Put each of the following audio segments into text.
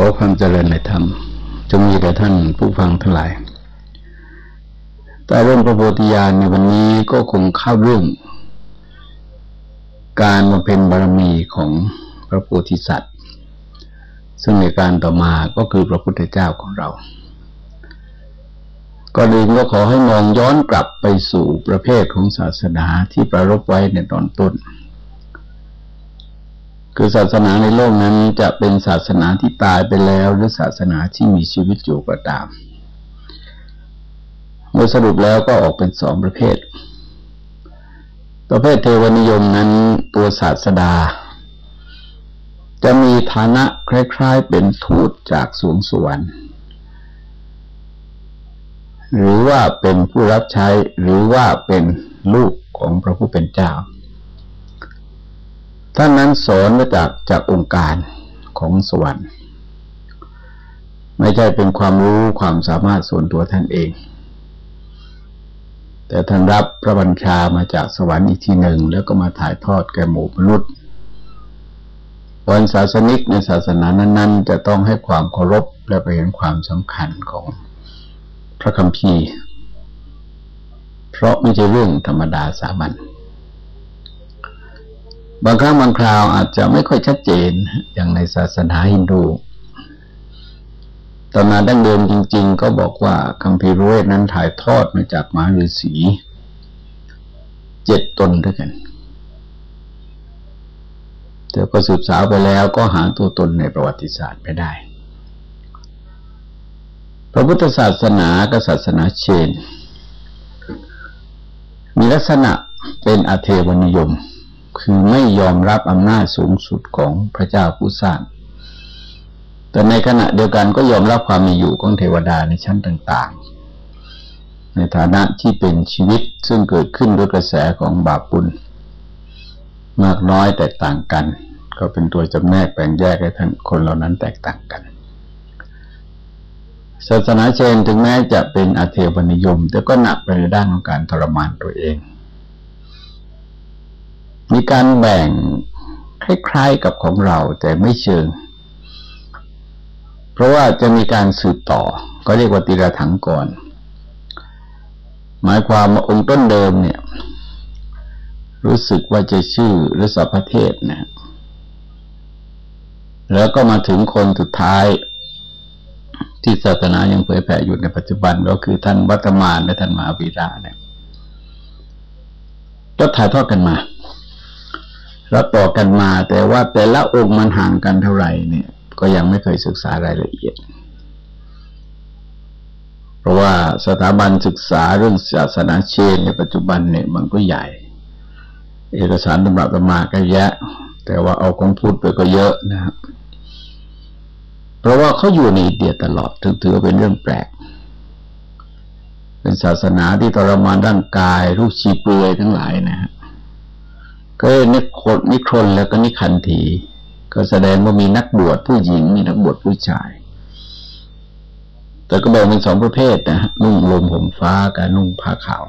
ขอความเจริญในธรรมจงมีแด่ท่านผู้ฟังทั้งหลายแต่เรื่องพระโพธิญาณในวันนี้ก็คงเข้าเรื่อง การมาเป็นบารมีของพระโพธิสัตว์ ซึ่งในการต่อมาก็คือพระพุทธเจ้าของเรา ก็เลยก็ขอให้มองย้อนกลับไปสู่ประเภทของศาสนาที่ประรบไว้ในตอนต้น คือศาสนาในโลกนั้นจะเป็นศาสนาที่ตายไปแล้ว หรือศาสนาที่มีชีวิตอยู่ก็ตามโดยสรุปแล้วก็ออกเป็นสองประเภท ประเภทเทวนิยมนั้นตัวศาสดา จะมีฐานะคล้าย ๆ เป็นทูตจากสวงสวรรค์หรือว่าเป็นผู้รับใช้หรือว่าเป็นลูกของพระผู้เป็นเจ้า ท่านนั้นสอนมาจากจากองค์การของสวรรค์ ไม่ใช่เป็นความรู้ความสามารถส่วนตัวท่านเอง แต่ท่านรับพระบัญชามาจากสวรรค์อีกทีหนึ่ง แล้วก็มาถ่ายทอดแก่หมู่มนุษย์วันศาสนิกในศาสนานั้น ๆ จะต้องให้ความเคารพและไปเห็นความสำคัญของพระคัมภีร์ เพราะไม่ใช่เรื่องธรรมดาสามัญ บางครั้งบางคราวอาจจะไม่ค่อยชัดเจนอย่างในศาสนาฮินดู ตำนานดั้งเดิมจริง ๆ ก็บอกว่าคัมภีร์เวทนั้นถ่ายทอดมาจากมหาฤาษีเจ็ดตนด้วยกันแต่ก็สืบสาวไปแล้วก็หาตัวตนในประวัติศาสตร์ไม่ได้ พระพุทธศาสนากับศาสนาเชน มีลักษณะเป็นอเทวนิยม คือไม่ยอมรับอำนาจสูงสุดของพระเจ้าผู้สร้าง แต่ในขณะเดียวกันก็ยอมรับความมีอยู่ของเทวดาในชั้นต่างๆ ในฐานะที่เป็นชีวิตซึ่งเกิดขึ้นด้วยกระแสของบาปบุญ มากน้อยแตกต่างกัน ก็เป็นตัวจำแนกแบ่งแยกให้ท่านคนเหล่านั้นแตกต่างกันศาสนาเชนถึงแม้จะเป็นอาเทวนิยม แต่ก็หนักไปในด้านของการทรมานตัวเอง มีการแบ่งคล้ายๆกับของเราแต่ไม่เชิง เพราะว่าจะมีการสืบต่อ ก็เรียกว่าติระถังก่อน หมายความว่าองค์ต้นเดิมเนี่ย รู้สึกว่าจะชื่อฤษพเทศนะ แล้วก็มาถึงคนสุดท้ายที่ศาสนายังเผยแผ่อยู่ในปัจจุบันก็คือท่านวัตมานและท่านมหาวีระเนี่ยก็ถ่ายทอดกันมา รับต่อกันมา แต่ว่าแต่ละองค์มันห่างกันเท่าไหร่เนี่ย ก็ยังไม่เคยศึกษารายละเอียด เพราะว่าสถาบันศึกษาเรื่องศาสนาเชนในปัจจุบันเนี่ยมันก็ใหญ่ เอกสารตำรับตำมาก็แยะ แต่ว่าเอาของพูดไปก็เยอะนะครับเพราะว่าเขาอยู่ในอินเดียตลอดถือถือเป็นเรื่องแปลก เป็นศาสนาที่ทรมานร่างกายรูปชีเปลือยทั้งหลายนะฮะ ก็นิครนิครนแล้วก็นิคันธีก็แสดงว่ามีนักบวชผู้หญิงมีนักบวชผู้ชาย แต่ก็แบ่งเป็นสองประเภทนะนุ่งลมผมฟ้ากับนุ่งผ้าขาว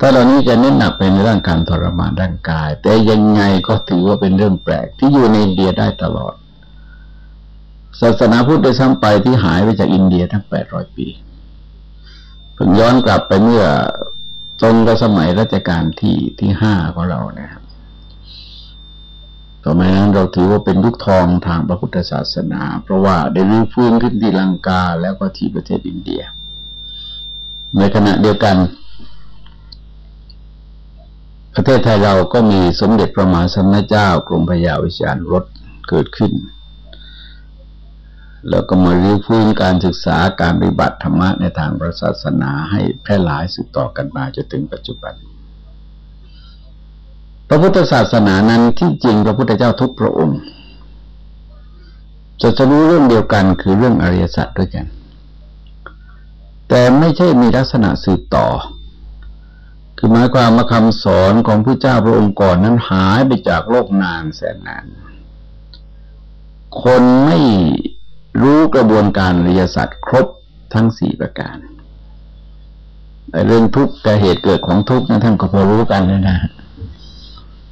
ถ้าเรานี้จะเน้นหนักไปในร่างการทรมานร่างกาย แต่ยังไงก็ถือว่าเป็นเรื่องแปลกที่อยู่ในอินเดียได้ตลอด ศาสนาพุทธได้ซ้ำไปที่หายไปจากอินเดียทั้งแปดร้อยปีเพิ่งย้อนกลับไปเมื่อ ตรงกับสมัยรัชกาลที่ที่ห้าของเรานะครับสมัยนั้นเราถือว่าเป็นยุคทองทางพระพุทธศาสนา เพราะว่าได้รื้อฟื้นขึ้นที่ลังกาแล้วก็ที่ประเทศอินเดีย ในขณะเดียวกัน ประเทศไทยเราก็มีสมเด็จพระมหาสมณเจ้ากรมพระยาวิชารถเกิดขึ้น แล้วก็มารื้อฟื้นการศึกษาการปฏิบัติธรรมะในทางศาสนาให้แพร่หลายสืบต่อกันมาจนถึงปัจจุบัน พระพุทธศาสนานั้นที่จริงพระพุทธเจ้าทุกพระองค์จะจะรู้เรื่องเดียวกันคือเรื่องอริยสัจด้วยกัน แต่ไม่ใช่มีลักษณะสืบต่อ คือหมายความมาคำสอนของพระเจ้าพระองค์ก่อนนั้นหายไปจากโลกนานแสนนาน คนไม่ รู้กระบวนการอริยสัจครบทั้งสี่ประการเรื่องทุกข์กับเหตุเกิดของทุกข์นั้นท่านก็พอรู้กันนะนะ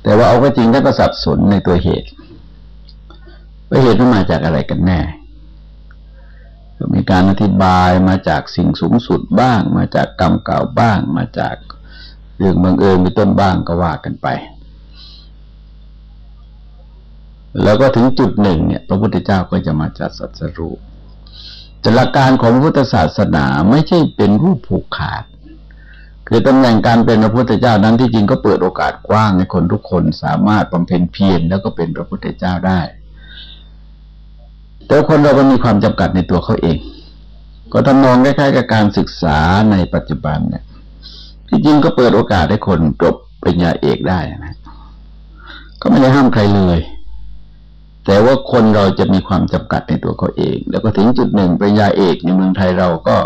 แต่ว่าเอาก็จริงท่านก็สับสนในตัวเหตุว่าเหตุมันมาจากอะไรกันแน่ก็มีการอธิบายมาจากสิ่งสูงสุดบ้าง มาจากกรรมเก่าบ้าง มาจากเรื่องบังเอิญมีต้นบ้างก็ว่ากันไป แล้วก็ถึงจุดหนึ่งเนี่ยพระพุทธเจ้าก็จะมาจัดสัตรูแต่หลักการของพุทธศาสนาไม่ใช่เป็นรูปผูกขาด คือตำแหน่งการเป็นพระพุทธเจ้านั้นที่จริงก็เปิดโอกาสกว้างให้คนทุกคนสามารถบำเพ็ญเพียรแล้วก็เป็นพระพุทธเจ้าได้ แต่คนเราก็มีความจำกัดในตัวเขาเอง ก็ทำนองคล้ายๆกับการศึกษาในปัจจุบันเนี่ย ที่จริงก็เปิดโอกาสให้คนจบปริญญาเอกได้นะก็ไม่ได้ห้ามใครเลย แต่ว่าคนเราจะมีความจำกัดในตัวเขาเอง แล้วก็ถึงจุดหนึ่งปริญญาเอกในเมืองไทยเราก็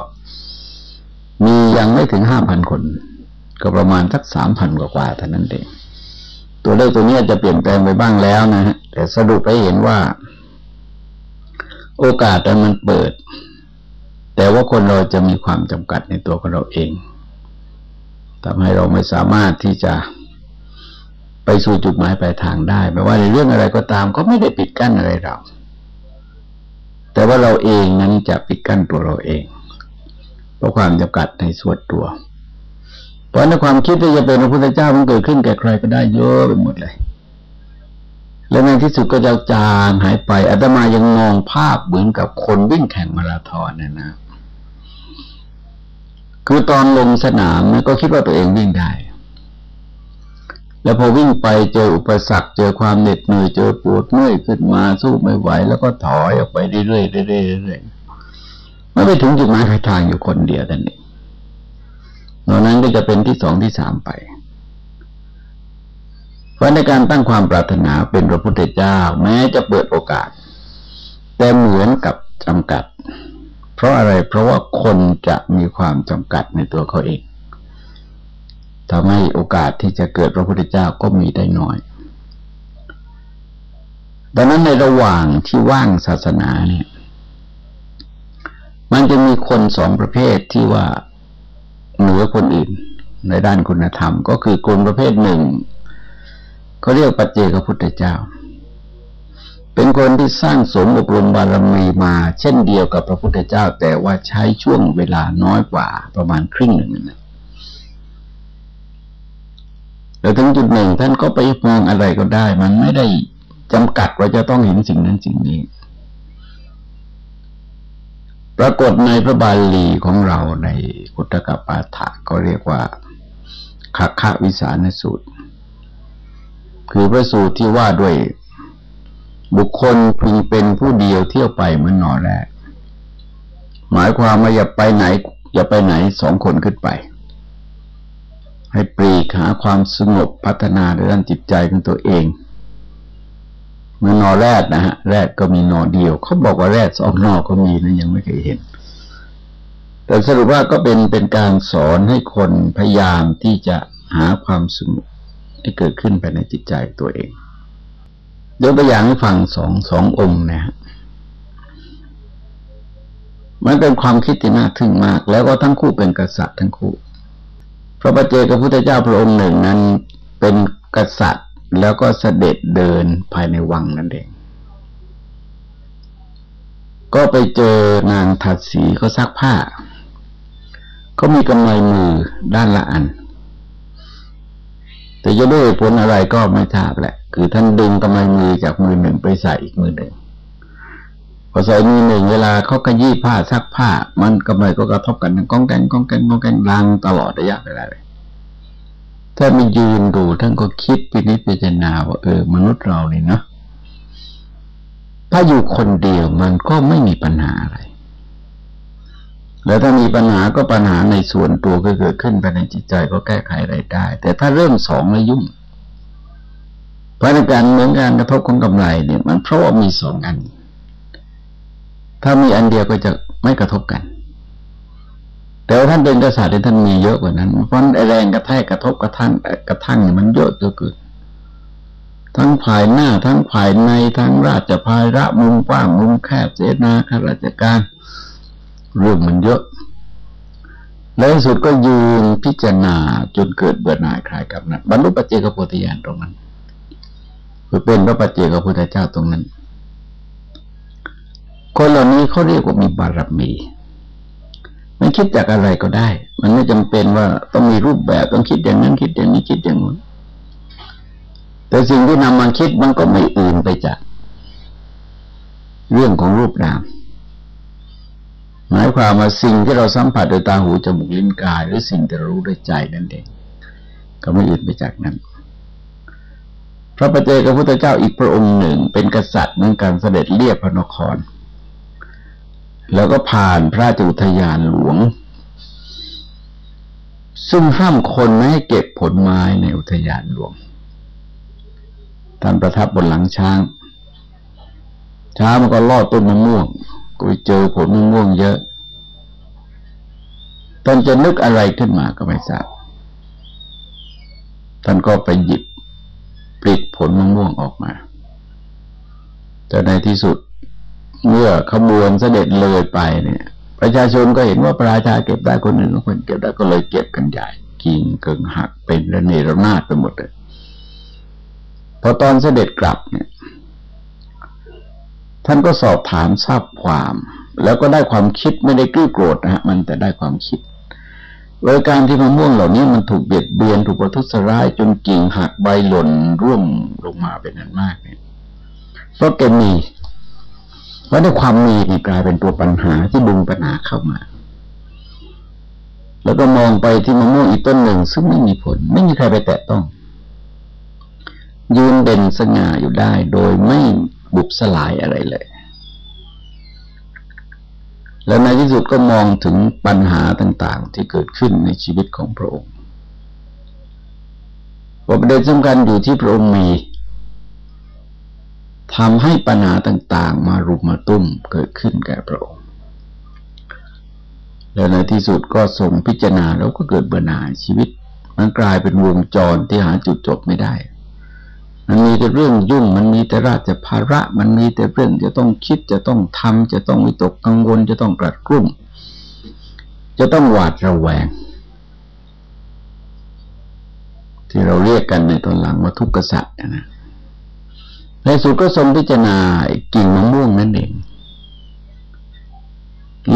มียังไม่ถึงห้าพันคน ก็ประมาณสักสามพันกว่าเท่านั้นเอง ตัวเลขตัวนี้จะเปลี่ยนแปลงไปบ้างแล้วนะฮะแต่สรุปไปเห็นว่า โอกาสมันเปิด แต่ว่าคนเราจะมีความจำกัดในตัวของเราเองทำให้เราไม่สามารถที่จะ ไปสู่จุดหมายปลายทางได้ไม่ว่าในเรื่องอะไรก็ตามก็ไม่ได้ปิดกั้นอะไรเรา แต่ว่าเราเองนั้นจะปิดกั้นตัวเราเอง เพราะความจำกัดในส่วนตัว เพราะในความคิดที่จะเป็นพระพุทธเจ้ามันเกิดขึ้นแก่ใครก็ได้เยอะไปหมดเลย แล้วในที่สุดก็จะจางหายไปอาตมายังมองภาพเหมือนกับคนวิ่งแข่งมาราธอนนะนะคือตอนลงสนามนะก็คิดว่าตัวเองวิ่งได้ แล้วพอวิ่งไปเจออุปสรรค เจอความเหน็ดเหนื่อยเจอปวดเมื่อยขึ้นมาสู้ไม่ไหว แล้วก็ถอยออกไปเรื่อยๆเรื่อยๆไม่ไปถึงจุดหมายปลายทางอยู่คนเดียวแต่นี้ตอนนั้นก็จะเป็นที่สองที่สามไป เพราะในการตั้งความปรารถนาเป็นพระพุทธเจ้า แม้จะเปิดโอกาส แต่เหมือนกับจำกัด เพราะอะไรเพราะว่าคนจะมีความจำกัดในตัวเขาเอง ทำให้โอกาสที่จะเกิดพระพุทธเจ้าก็มีได้น้อย ดังนั้นในระหว่างที่ว่างศาสนาเนี่ย มันจะมีคนสองประเภทที่ว่าเหนือคนอื่นในด้านคุณธรรม ก็คือคนประเภทหนึ่งเขาเรียกปัจเจกพุทธเจ้า เป็นคนที่สร้างสมอบรมบารมีมา เช่นเดียวกับพระพุทธเจ้า แต่ว่าใช้ช่วงเวลาน้อยกว่าประมาณครึ่งหนึ่งนะ แล้วถึงจุดหนึ่งท่านก็ไปมองอะไรก็ได้ มันไม่ได้จำกัดว่าจะต้องเห็นสิ่งนั้นสิ่งนี้ ปรากฏในพระบาลีของเราในกุตกปาฐะก็เรียกว่าคัคควิสานสูตร คือพระสูตรที่ว่าด้วยบุคคลพึงเป็นผู้เดียวเที่ยวไปเหมือนนอแรกหมายความว่าอย่าไปไหน อย่าไปไหนสองคนขึ้นไป ให้ปรีกหาความสงบพัฒนาในด้านจิตใจของตัวเองเมื่อนอแรกนะฮะแรกก็มีนอเดียว เขาบอกว่าแรกสองนอก็มีนะยังไม่เคยเห็น แต่สรุปว่าก็เป็นเป็นการสอนให้คนพยายามที่จะหาความสงบที่เกิดขึ้นภายในจิตใจตัวเองยกตัวอย่างให้ฟังสองสององค์นะฮะมันเป็นความคิดที่น่าทึ่งมาก แล้วก็ทั้งคู่เป็นกษัตริย์ทั้งคู่ พระปเจกับพุทธเจ้าพระองค์หนึ่งนั้นเป็นกษัตริย์แล้วก็เสด็จเดินภายในวังนั่นเอง ก็ไปเจอนางทัดสีเขาซักผ้าเขามีกำไลมือด้านละอัน แต่จะด้วยผลอะไรก็ไม่ทราบแหละ คือท่านดึงกำไลมือจากมือหนึ่งไปใส่อีกมือหนึ่ง ใส่มือหนึ่งเวลาเขากระยี่ผ้าซักผ้า มันกำไลก็กระทบกันก้องแกงก้องแกงก้องแกงดังตลอดระยะเวลาเลยถ้ามียืนดูท่านก็คิดพินิจพิจารณาว่าเออ มนุษย์เราเนี่ยเนาะถ้าอยู่คนเดียวมันก็ไม่มีปัญหาอะไร แล้วถ้ามีปัญหาก็ปัญหาในส่วนตัวก็เกิดขึ้นภายในจิตใจก็แก้ไขอะไรได้ แต่ถ้าเริ่มสองแล้วยุ่งเพราะในการเหมือนการกระทบของกำไรเนี่ย มันเพราะว่ามีสองอัน ถ้ามีอันเดียวก็จะไม่กระทบกัน แต่ว่าท่านเป็นกษัตริย์ท่านมีเยอะกว่านั้น เพราะแรงกระแทกกระทบกระทั่งกระทั่งเนี่ยมันเยอะเกินทั้งภายหน้าทั้งภายในทั้งราชภายระมุมกว้างมุมแคบเจนาข้าราชการ เรื่องมันเยอะ ในสุดก็ยืนพิจารณาจนเกิดเบื่อหน่ายคลายกับนั้นบรรลุปัจเจกโพธิญาณตรงนั้นคือเป็นพระปัจเจกพุทธเจ้าตรงนั้น คนเหล่านี้เขาเรียกว่ามีบารมี มันคิดจากอะไรก็ได้ มันไม่จำเป็นว่าต้องมีรูปแบบต้องคิดอย่างนั้นคิดอย่างนี้คิดอย่างนู้นแต่สิ่งที่นำมาคิดมันก็ไม่อื่นไปจาก เรื่องของรูปนามหมายความว่าสิ่งที่เราสัมผัสโดยตาหูจมูกลิ้นกาย หรือสิ่งที่เรารู้ด้วยใจนั่นเองก็ไม่อื่นไปจากนั้น พระปเจกับพุทธเจ้าอีกพระองค์หนึ่ง เป็นกษัตริย์เหมือนกันเสด็จเรียบพระนคร แล้วก็ผ่านพระจุทยานหลวง ซึ่งห้ามคนไม่ให้เก็บผลไม้ในอุทยานหลวงท่านประทับบนหลังช้าง ช้างมันก็ลอดต้นมะม่วง ก็ไปเจอผลมะม่วงเยอะตอนจะนึกอะไรขึ้นมาก็ไม่ทราบ ท่านก็ไปหยิบปลิดผลมะม่วงออกมา แต่ในที่สุด เมื่อขบวนเสด็จเลยไปเนี่ย ประชาชนก็เห็นว่าประชาเก็บได้คนหนึ่งคนเก็บได้ก็เลยเก็บกันใหญ่กิ่งเกิงหักเป็นระเนระนาดไปหมดเลยพอตอนเสด็จกลับเนี่ย ท่านก็สอบถามทราบความ แล้วก็ได้ความคิดไม่ได้กู้โกรธนะฮะมันแต่ได้ความคิดโดยการที่มะม่วงเหล่านี้มันถูกเบียดเบียนถูกประทุษร้ายจนกิ่งหักใบหล่นร่วงลงมาเป็นนั้นมากเนี่ยเพราะแกมี เพราะในความมีนี่กลายเป็นตัวปัญหาที่ดึงปัญหาเข้ามา แล้วก็มองไปที่มะม่วงอีกต้นหนึ่ง ซึ่งไม่มีผล ไม่มีใครไปแตะต้อง ยืนเด่นสง่าอยู่ได้ โดยไม่บุบสลายอะไรเลย แล้วในที่สุดก็มองถึงปัญหาต่างๆ ที่เกิดขึ้นในชีวิตของพระองค์ประเด็นสำคัญอยู่ที่พระองค์มี ทำให้ปัญหาต่างๆ มารุมมาตุ้มเกิดขึ้นแก่พระองค์แล้วในที่สุดก็ทรงพิจารณาแล้วก็เกิดเบื่อหน่ายชีวิต มันกลายเป็นวงจรที่หาจุดจบไม่ได้ มันมีแต่เรื่องยุ่ง มันมีแต่ราชภาระ มันมีแต่เรื่องจะต้องคิดจะต้องทำจะต้องวิตกกังวล จะต้องกรัดกรุ่มจะต้องหวาดระแวง ที่เราเรียกกันในตอนหลังว่าทุกข์กษัตริย์นะ ในสุดก็ทรงพิจารณากิ่งมะม่วงนั่นเอง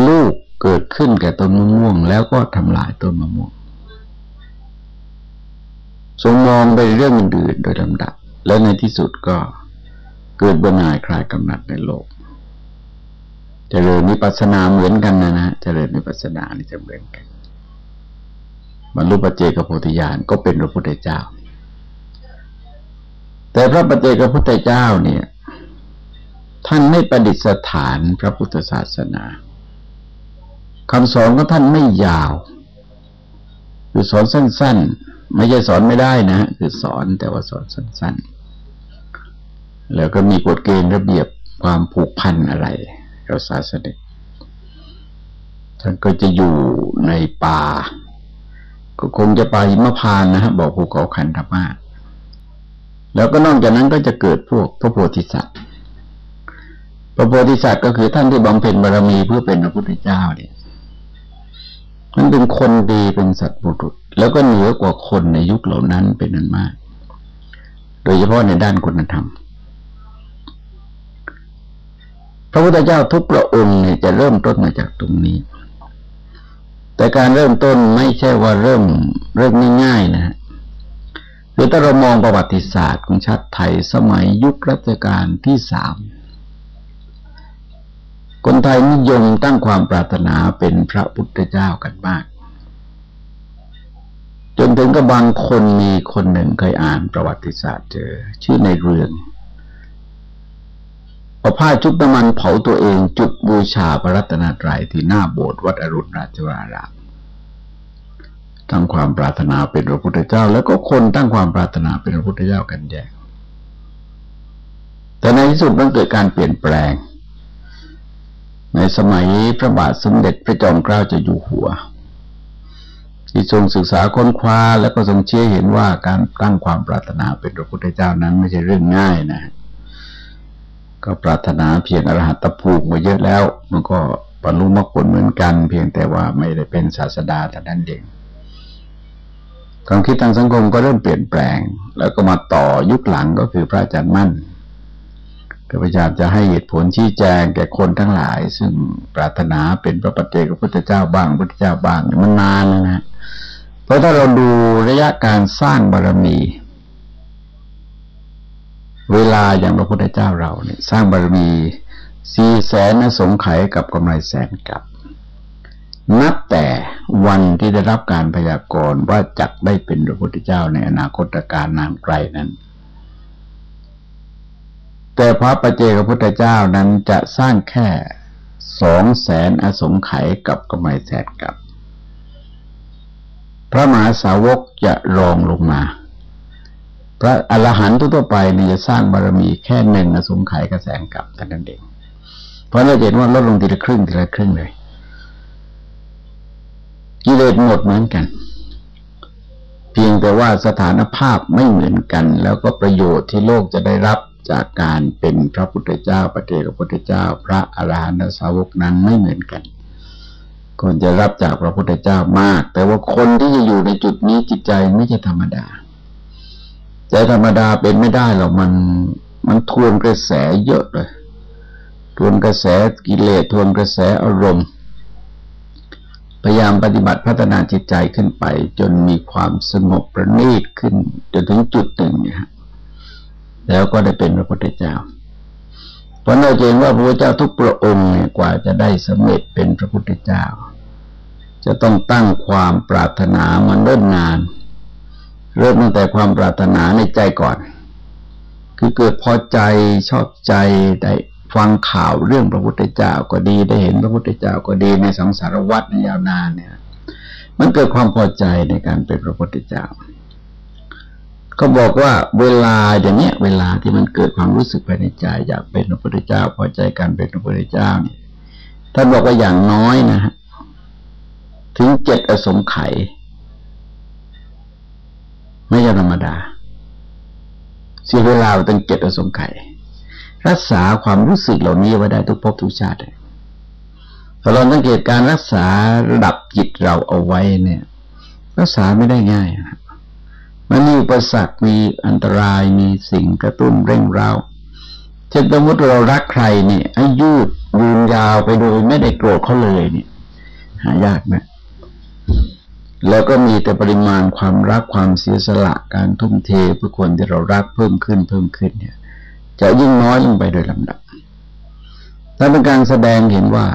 ลูกเกิดขึ้นแก่ต้นมะม่วง แล้วก็ทำลายต้นมะม่วง ทรงมองไปเรื่องอื่นโดยลำดับ แล้วในที่สุดก็เกิดบนายคลายกำหนัดในโลกจเจริญนิปัสนาเหมือนกันนะนะเจริญนิปัสนานี่จะเหมือนกันบรรลุปัจเจกโพธิญาณก็เป็นพระพุทธเจ้า แต่พระปัจเจกพุทธเจ้าเนี่ย ท่านไม่ประดิษฐานพระพุทธศาสนาคำสอนของท่านไม่ยาว คือสอนสั้น ๆ ไม่ใช่สอนไม่ได้นะ คือสอนแต่ว่าสอนสั้น ๆ แล้วก็มีกฎเกณฑ์ระเบียบความผูกพันอะไรกับศาสนาท่านก็จะอยู่ในป่า ก็คงจะไปหิมพานนะฮะบอกภูเขาขันธมาศ แล้วก็นอกจากนั้นก็จะเกิดพวกพระโพธิสัตว์พระโพธิสัตว์ก็คือท่านที่บำเพ็ญบารมีเพื่อเป็นพระพุทธเจ้าเนี่ยมันเป็นคนดีเป็นสัตว์บุรุษ แล้วก็เหนือกว่าคนในยุคเหล่านั้นเป็นนั้นมาก โดยเฉพาะในด้านคุณธรรม พระพุทธเจ้าทุกพระองค์เนี่ยจะเริ่มต้นมาจากตรงนี้ แต่การเริ่มต้นไม่ใช่ว่าเริ่มเริ่มง่ายๆนะ หรือถ้าเรามองประวัติศาสตร์ของชาติไทยสมัยยุครัชกาลที่สามคนไทยนิยมตั้งความปรารถนาเป็นพระพุทธเจ้ากันมาก จนถึงกับบางคนมีคนหนึ่งเคยอ่านประวัติศาสตร์เจอ ชื่อในเรืองเอาผ้าชุบน้ำมันเผาตัวเองจุดบูชาพระรัตนตรัยที่หน้าโบสถ์วัดอรุณราชวราราม ตั้งความปรารถนาเป็นพระพุทธเจ้า แล้วก็คนตั้งความปรารถนาเป็นพระพุทธเจ้ากันแยกแต่ในที่สุดมันเกิดการเปลี่ยนแปลง ในสมัยพระบาทสมเด็จพระจอมเกล้าเจะอยู่หัว ที่ทรงศึกษาค้นคว้าแล้วก็ทรงเชื่อเห็นว่าการตั้งความปรารถนาเป็นพระพุทธเจ้านั้นไม่ใช่เรื่องง่ายนะ ก็ปรารถนาเพียงอรหัตภูมิมาเยอะแล้ว มันก็บรรลุมรรคผลเหมือนกัน เพียงแต่ว่าไม่ได้เป็นศาสดาแต่นั้นเอง ความคิดทางสังคมก็เริ่มเปลี่ยนแปลง แล้วก็มาต่อยุคหลังก็คือพระอาจารย์มั่นก็พยายามจะให้เหตุผลชี้แจงแก่คนทั้งหลาย ซึ่งปรารถนาเป็นพระปัจเจกพระพุทธเจ้าบ้างพระพุทธเจ้าบ้างมันนานนะฮะเพราะถ้าเราดูระยะการสร้างบารมี เวลาอย่างพระพุทธเจ้าเราเนี่ย สร้างบารมีสี่แสนสงไขกับกำไรแสนกับ นับแต่วันที่ได้รับการพยากรณ์ว่าจักได้เป็นพระพุทธเจ้าในอนาคตการนานไกลนั้น แต่พระประเจกพุทธเจ้านั้นจะสร้างแค่สองแสนอสงไขยกับกำไรแสนกับ พระมหาสาวกจะรองลงมา พระอรหันต์ทั่วไปนี่จะสร้างบารมีแค่หนึ่งอสงไขยกับแสนกับเท่นั้นเองเพราะเราเห็นว่าลดลงทีละครึ่งทีละครึ่งเลย กิเลสหมดเหมือนกัน เพียงแต่ว่าสถานภาพไม่เหมือนกัน แล้วก็ประโยชน์ที่โลกจะได้รับจากการเป็นพระพุทธเจ้าปฏิเจกพุทธเจ้า พระอรหันตสาวกนั้นไม่เหมือนกันคนจะรับจากพระพุทธเจ้ามาก แต่ว่าคนที่จะอยู่ในจุดนี้จิตใจไม่ใช่ธรรมดาใจธรรมดาเป็นไม่ได้หรอกมัน มันทวนกระแสเยอะเลยทวนกระแสกิเลสทวนกระแสอารมณ์ พยายามปฏิบัติพัฒนาจิตใจขึ้นไป จนมีความสงบประณีตขึ้นจนถึงจุดหนึ่งเนี่ยแล้วก็ได้เป็นพระพุทธเจ้า เพราะเราเห็นว่าพระพุทธเจ้าทุกพระองค์เนี่ยกว่าจะได้สำเร็จเป็นพระพุทธเจ้า จะต้องตั้งความปรารถนามันเริ่มนาน เริ่มตั้งแต่ความปรารถนาในใจก่อน คือเกิดพอใจชอบใจได้ ฟังข่าวเรื่องพระพุทธเจ้าก็ดีได้เห็นพระพุทธเจ้าก็ดีในสังสารวัฏในยาวนานเนี่ย มันเกิดความพอใจในการเป็นพระพุทธเจ้าเขาบอกว่าเวลาอย่างเนี้ย เวลาที่มันเกิดความรู้สึกภายในใจอยากเป็นพระพุทธเจ้า พอใจการเป็นพระพุทธเจ้าเนี่ยท่านบอกว่าอย่างน้อยนะฮะถึงเจ็ดอสงไขยไม่ใช่ธรรมดา เสียเวลาตั้งเจ็ดอสงไขย รักษาความรู้สึกเหล่านี้ไว้ได้ทุกภพทุกชาติถ้าเราสังเกตการรักษาระดับจิตเราเอาไว้เนี่ย รักษาไม่ได้ง่ายมันมีอุปสรรคมีอันตรายมีสิ่งกระตุ้นเร่งเร้าเช่นสมมติเรารักใครเนี่ยอายุยืนยาวไปโดยไม่ได้โกรธเขาเลยเนี่ย หายากนะแล้วก็มีแต่ปริมาณความรักความเสียสละการทุ่มเทเพื่อคนที่เรารักเพิ่มขึ้นเพิ่มขึ้นเนี่ย จะยิ่งน้อยลงไปโดยลำดับนั่นเป็นการแสดงเห็นว่า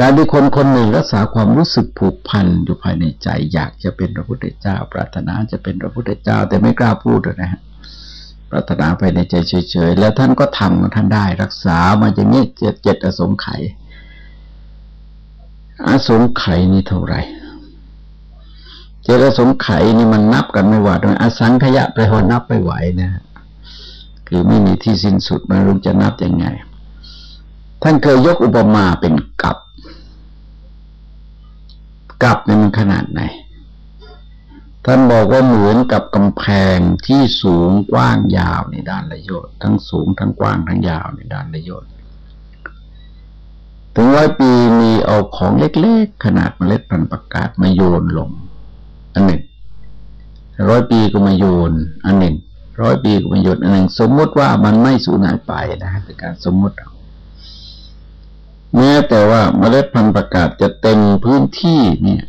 การที่คนคนหนึ่งรักษาความรู้สึกผูกพันอยู่ภายในใจ อยากจะเป็นพระพุทธเจ้า ปรารถนาจะเป็นพระพุทธเจ้า แต่ไม่กล้าพูดนะฮะปรารถนาภายในใจเฉยๆแล้วท่านก็ทำท่านได้ รักษามาอย่างนี้เจ็ดเจ็ดอสงไขยอสงไขยนี่เท่าไหร่เจตสงไขยนี่มันนับกันไม่ไหวาดอสังขยะไปหอนับไปไหวนะ คือไม่มีที่สิ้นสุดไม่รู้จะนับยังไง ท่านเคยยกอุปมาเป็นกับกับนี่มันขนาดไหน ท่านบอกว่าเหมือนกับกำแพงที่สูงกว้างยาวในด้านระยศทั้งสูงทั้งกว้างทั้งยาวในด้านระยศถึงร้อยปีมีเอาของเล็กๆ ขนาดเมล็ดพันธุ์ประกาศมาโยนลง อันหนึ่งร้อยปีก็มาโยน อันหนึ่ง ร้อยปีกับประโยชน์หนึ่งสมมติว่ามันไม่สูญหายไปนะเป็นการสมมติเอาแม้แต่ว่าเมล็ดพันธุ์ประกาศจะเต็มพื้นที่เนี่ย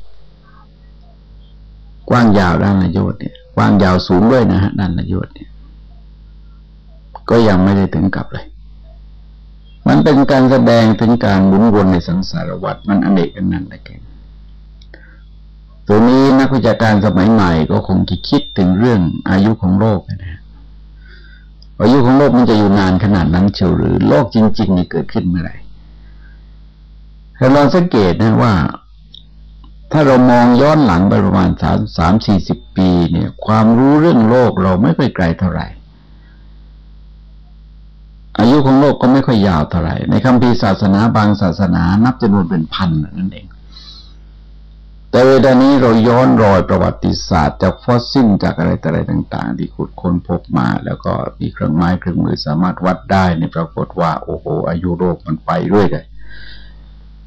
กว้างยาวด้านนายศเนี่ยกว้างยาวสูงด้วยนะฮะด้านนายศเนี่ย ก็ยังไม่ได้ถึงกับเลย มันเป็นการแสดงถึงการหมุนวนในสังสารวัฏมันอเนกกันนั่นแหละแก ตัวนี้นักวิชาการสมัยใหม่ก็คงจะคิดถึงเรื่องอายุของโลกนะอายุของโลกมันจะอยู่นานขนาดนั้นเชียวหรือโลกจริง ๆ นี่เกิดขึ้นเมื่อไหร่เราลองสังเกตนะว่า ถ้าเรามองย้อนหลังไปประมาณสามสามสี่สิบปีเนี่ย ความรู้เรื่องโลกเราไม่ค่อยไกลเท่าไหร่ อายุของโลกก็ไม่ค่อยยาวเท่าไหร่ ในคำพีศาสนาบางศาสนานับจำนวนเป็นพันนั่นเอง แต่เวลานี้เราย้อนรอยประวัติศาสตร์จากฟอสซิลจากอะไรต่ออะไรต่าง ๆ ที่ขุดค้นพบมา แล้วก็มีเครื่องไม้เครื่องมือสามารถวัดได้ในปรากฏว่า โอ้โห อายุโลกมันไปเรื่อยเลย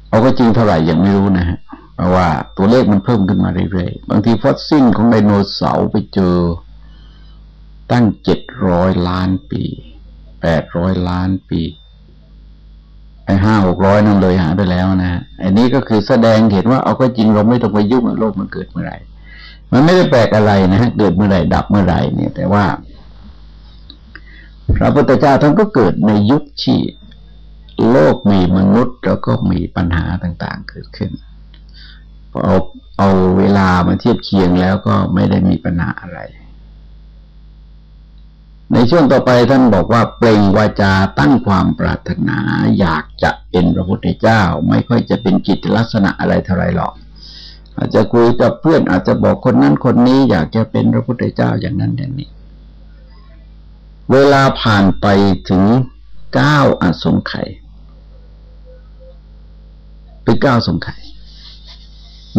เอาก็จริงเท่าไหร่ยังไม่รู้นะฮะเพราะว่าตัวเลขมันเพิ่มขึ้นมาเรื่อยๆบางทีฟอสซิลของไดโนเสาร์ไปเจอ ตั้งเจ็ดร้อยล้านปีแปดร้อยล้านปี ห้าหกร้อยนั่นเลยหายไปแล้วนะอันนี้ก็คือแสดงเห็นว่าเอาก็จริงเราไม่ต้องไปยุ่งโลกมันเกิดเมื่อไหร่ มันไม่ได้แปลกอะไรนะฮะเกิดเมื่อไหร่ ดับเมื่อไหร่เนี่ย แต่ว่า พระพุทธเจ้าท่านก็เกิดในยุคที่โลกมีมนุษย์แล้วก็มีปัญหาต่าง ๆ เกิดขึ้นพอเอาเอาเวลามาเทียบเคียงแล้วก็ไม่ได้มีปัญหาอะไร ในช่วงต่อไปท่านบอกว่าเปล่งวาจาตั้งความปรารถนาอยากจะเป็นพระพุทธเจ้า ไม่ค่อยจะเป็นกิจลักษณะอะไรเท่าไรหรอก อาจจะคุยกับเพื่อนอาจจะบอกคนนั้นคนนี้ อยากจะเป็นพระพุทธเจ้าอย่างนั้นอย่างนี้ เวลาผ่านไปถึงเก้าอสงไขยเป็นเก้าสงไขย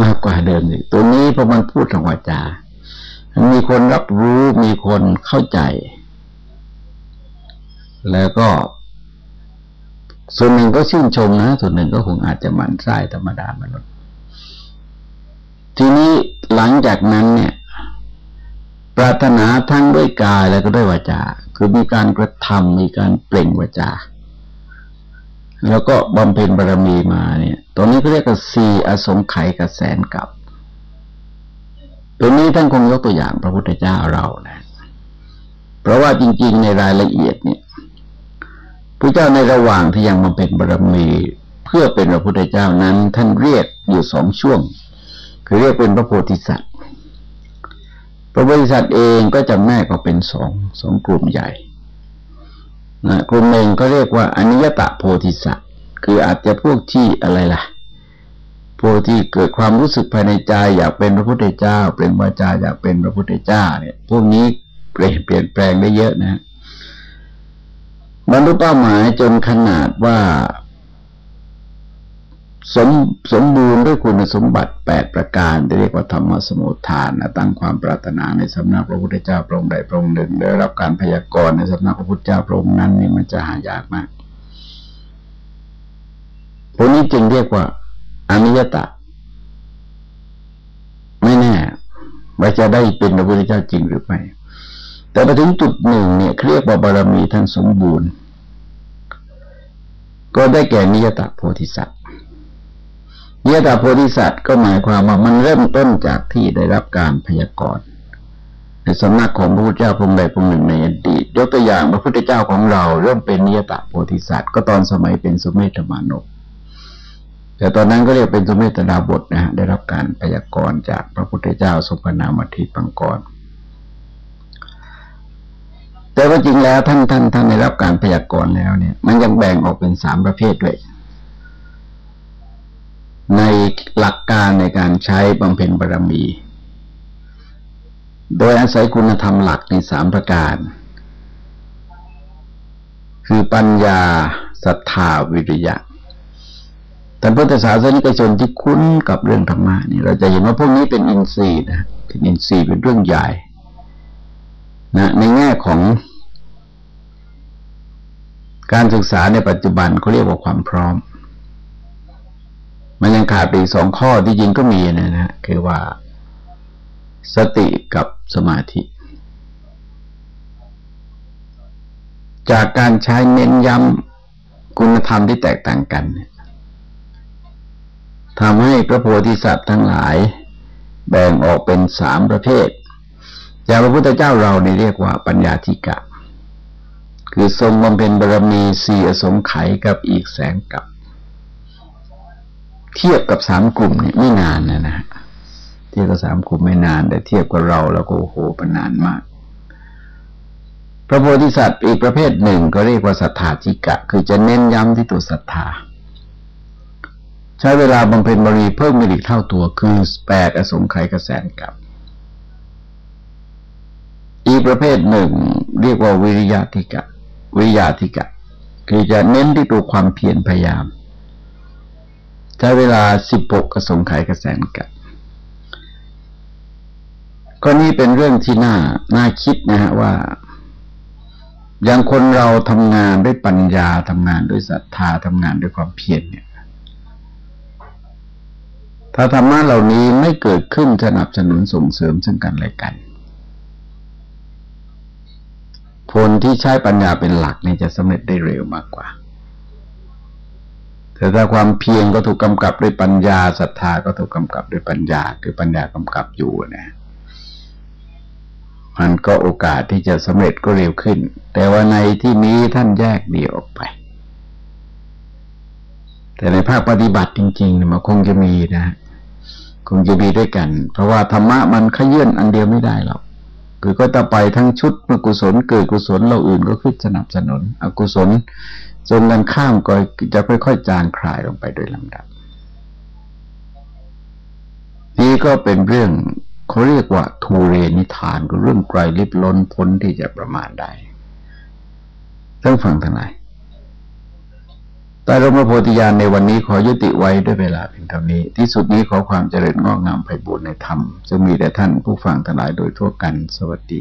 มากกว่าเดิมอีกตัวนี้พอมันพูดทางวาจา มีคนรับรู้มีคนเข้าใจ แล้วก็ ส่วนหนึ่งก็ชื่นชมนะ ส่วนหนึ่งก็คงอาจจะหมั่นไส้ธรรมดามนุษย์ ทีนี้หลังจากนั้นเนี่ย ปรารถนาทั้งด้วยกายแล้วก็ด้วยวาจา คือมีการกระทำมีการเปล่งวาจา แล้วก็บำเพ็ญบารมีมาเนี่ย ตรงนี้ก็เรียกว่าสีอสงไขยกับแสนกับตรงนี้ท่านคงยกตัวอย่างพระพุทธเจ้าเรานะ เพราะว่าจริง ๆ ในรายละเอียดเนี่ย พระเจ้าในระหว่างที่ยังบำเพ็ญบารมีเพื่อเป็นพระพุทธเจ้านั้น ท่านเรียกอยู่สองช่วง คือเรียกเป็นพระโพธิสัตว์ พระโพธิสัตว์เองก็จำแนกก็เป็นสองสองกลุ่มใหญ่นะกลุ่มหนึ่งก็เรียกว่าอนิยตะโพธิสัตว์ คืออาจจะพวกที่อะไรล่ะพวกที่เกิดความรู้สึกภายในใจอยากเป็นพระพุทธเจ้า เปล่งวาจาอยากเป็นพระพุทธเจ้าเนี่ย พวกนี้เปลี่ยนเปลี่ยนแปลงได้เยอะนะ บรรลุเป้าหมายจนขนาดว่า สมสมบูรณ์ด้วยคุณสมบัติแปดประการที่เรียกว่าธรรมสมุทฐานนะตั้งความปรารถนาในสำนักพระพุทธเจ้าพระองค์ใดพระองค์หนึ่งได้รับการพยากรณ์ในสำนักพระพุทธเจ้าพระองค์นั้นนี่มันจะหายากมากพวกนี้จึงเรียกว่าอนิยตะ ไม่แน่ว่าจะได้เป็นพระพุทธเจ้าจริงหรือไม่ แต่ไปถึงจุดหนึ่งเนี่ยเรียกว่าบารมีท่านสมบูรณ์ ก็ได้แก่นิยตะโพธิสัตว์เยตโพธิสัตว์ก็หมายความว่ามันเริ่มต้นจากที่ได้รับการพยากรณ์ในสำนักของพระพุทธเจ้าพงใดพงหนึ่งในอดีตยกตัวอย่างพระพุทธเจ้าของเรา เริ่มเป็นนิยตโพธิสัตว์ก็ตอนสมัยเป็นสุเมธมานกแต่ตอนนั้นก็เรียกเป็นสุเมธดาบทนะฮะได้รับการพยากรณ์จากพระพุทธเจ้าสุพนามทิปังกร แต่ว่าจริงแล้วท่านท่านท่านได้รับการพยากรณ์แล้วเนี่ย มันยังแบ่งออกเป็นสามประเภทด้วย ในหลักการในการใช้บำเพ็ญบารมี โดยอาศัยคุณธรรมหลักในสามประการ คือปัญญาศรัทธาวิริยะแต่พุทธศาสนิกชนที่คุ้นกับเรื่องธรรมะนี่เราจะเห็นว่าพวกนี้เป็นอินทรีย์นะเป็นอินทรีย์เป็นเรื่องใหญ่ นะในแง่ของ การศึกษาในปัจจุบันเขาเรียกว่าความพร้อม มันยังขาดไปสองข้อที่จริงก็มีนะนะคือว่าสติกับสมาธิ จากการใช้เน้นย้ำคุณธรรมที่แตกต่างกันทำให้พระโพธิสัตว์ทั้งหลาย แบ่งออกเป็นสามประเภท อย่างพระพุทธเจ้าเราเนี่เรียกว่าปัญญาธิกะ คือทรงบำเพ็ญบารมีสี่อสงไขยกับอีกแสงกับ เทียบกับสามกลุ่มเนี่ยไม่นานนะนะเทียบกับสามกลุ่มไม่นาน แต่เทียบกับเราแล้วก็โอ้โหเป็นนานมาก พระโพธิสัตว์อีกประเภทหนึ่งก็เรียกว่าศรัทธาจิกะ คือจะเน้นย้ำที่ตัวศรัทธาใช้เวลาบำเพ็ญบรีเพิ่มอีกเท่าตัวคือแปดอสงไขยกระแสนกับ อีกประเภทหนึ่ง เรียกว่าวิริยะธิกะ วิริยะธิกะ คือจะเน้นที่ตัวความเพียรพยายาม ใช้เวลาสิบหกกระสงไขกระแสนกับก็นี่เป็นเรื่องที่น่าน่าคิดนะฮะว่า อย่างคนเราทำงานด้วยปัญญาทำงานด้วยศรัทธาทำงานด้วยความเพียรเนี่ย ถ้าธรรมะเหล่านี้ไม่เกิดขึ้นสนับสนุนส่งเสริมซึ่งกันและกัน ผผลที่ใช้ปัญญาเป็นหลักเนี่ยจะสำเร็จได้เร็วมากกว่า แต่ถ้าความเพียรก็ถูกกำกับด้วยปัญญาศรัทธาก็ถูกกำกับด้วยปัญญา คือปัญญากำกับอยู่นะมันก็โอกาสที่จะสำเร็จก็เร็วขึ้น แต่ว่าในที่นี้ท่านแยกเดี่ยวออกไป แต่ในภาคปฏิบัติจริงๆเนี่ยมันคงจะมีนะ คงจะมีด้วยกัน เพราะว่าธรรมะมันขยื่นอันเดียวไม่ได้หรอก คือก็จะไปทั้งชุดเมื่อกุศลเกิดกุศลเราอื่นก็ขึ้นสนับสนุน อกุศลจนกันข้ามก็จะค่อยๆจางคลายลงไปโดยลำดับ นี่ก็เป็นเรื่องเขาเรียกว่าทูเรนิทานก็เรื่องไกลลิบล้นพ้นที่จะประมาณได้ต้องฟังทั้งห ใต้ร่มพระโพธิญาณในวันนี้ขอยุติไว้ด้วยเวลาเพียงเท่านี้ ที่สุดนี้ขอความเจริญงอกงามไปบูรณนธรรม จะมีแต่ท่านผู้ฟังทั้งหลายโดยทั่วกัน สวัสดี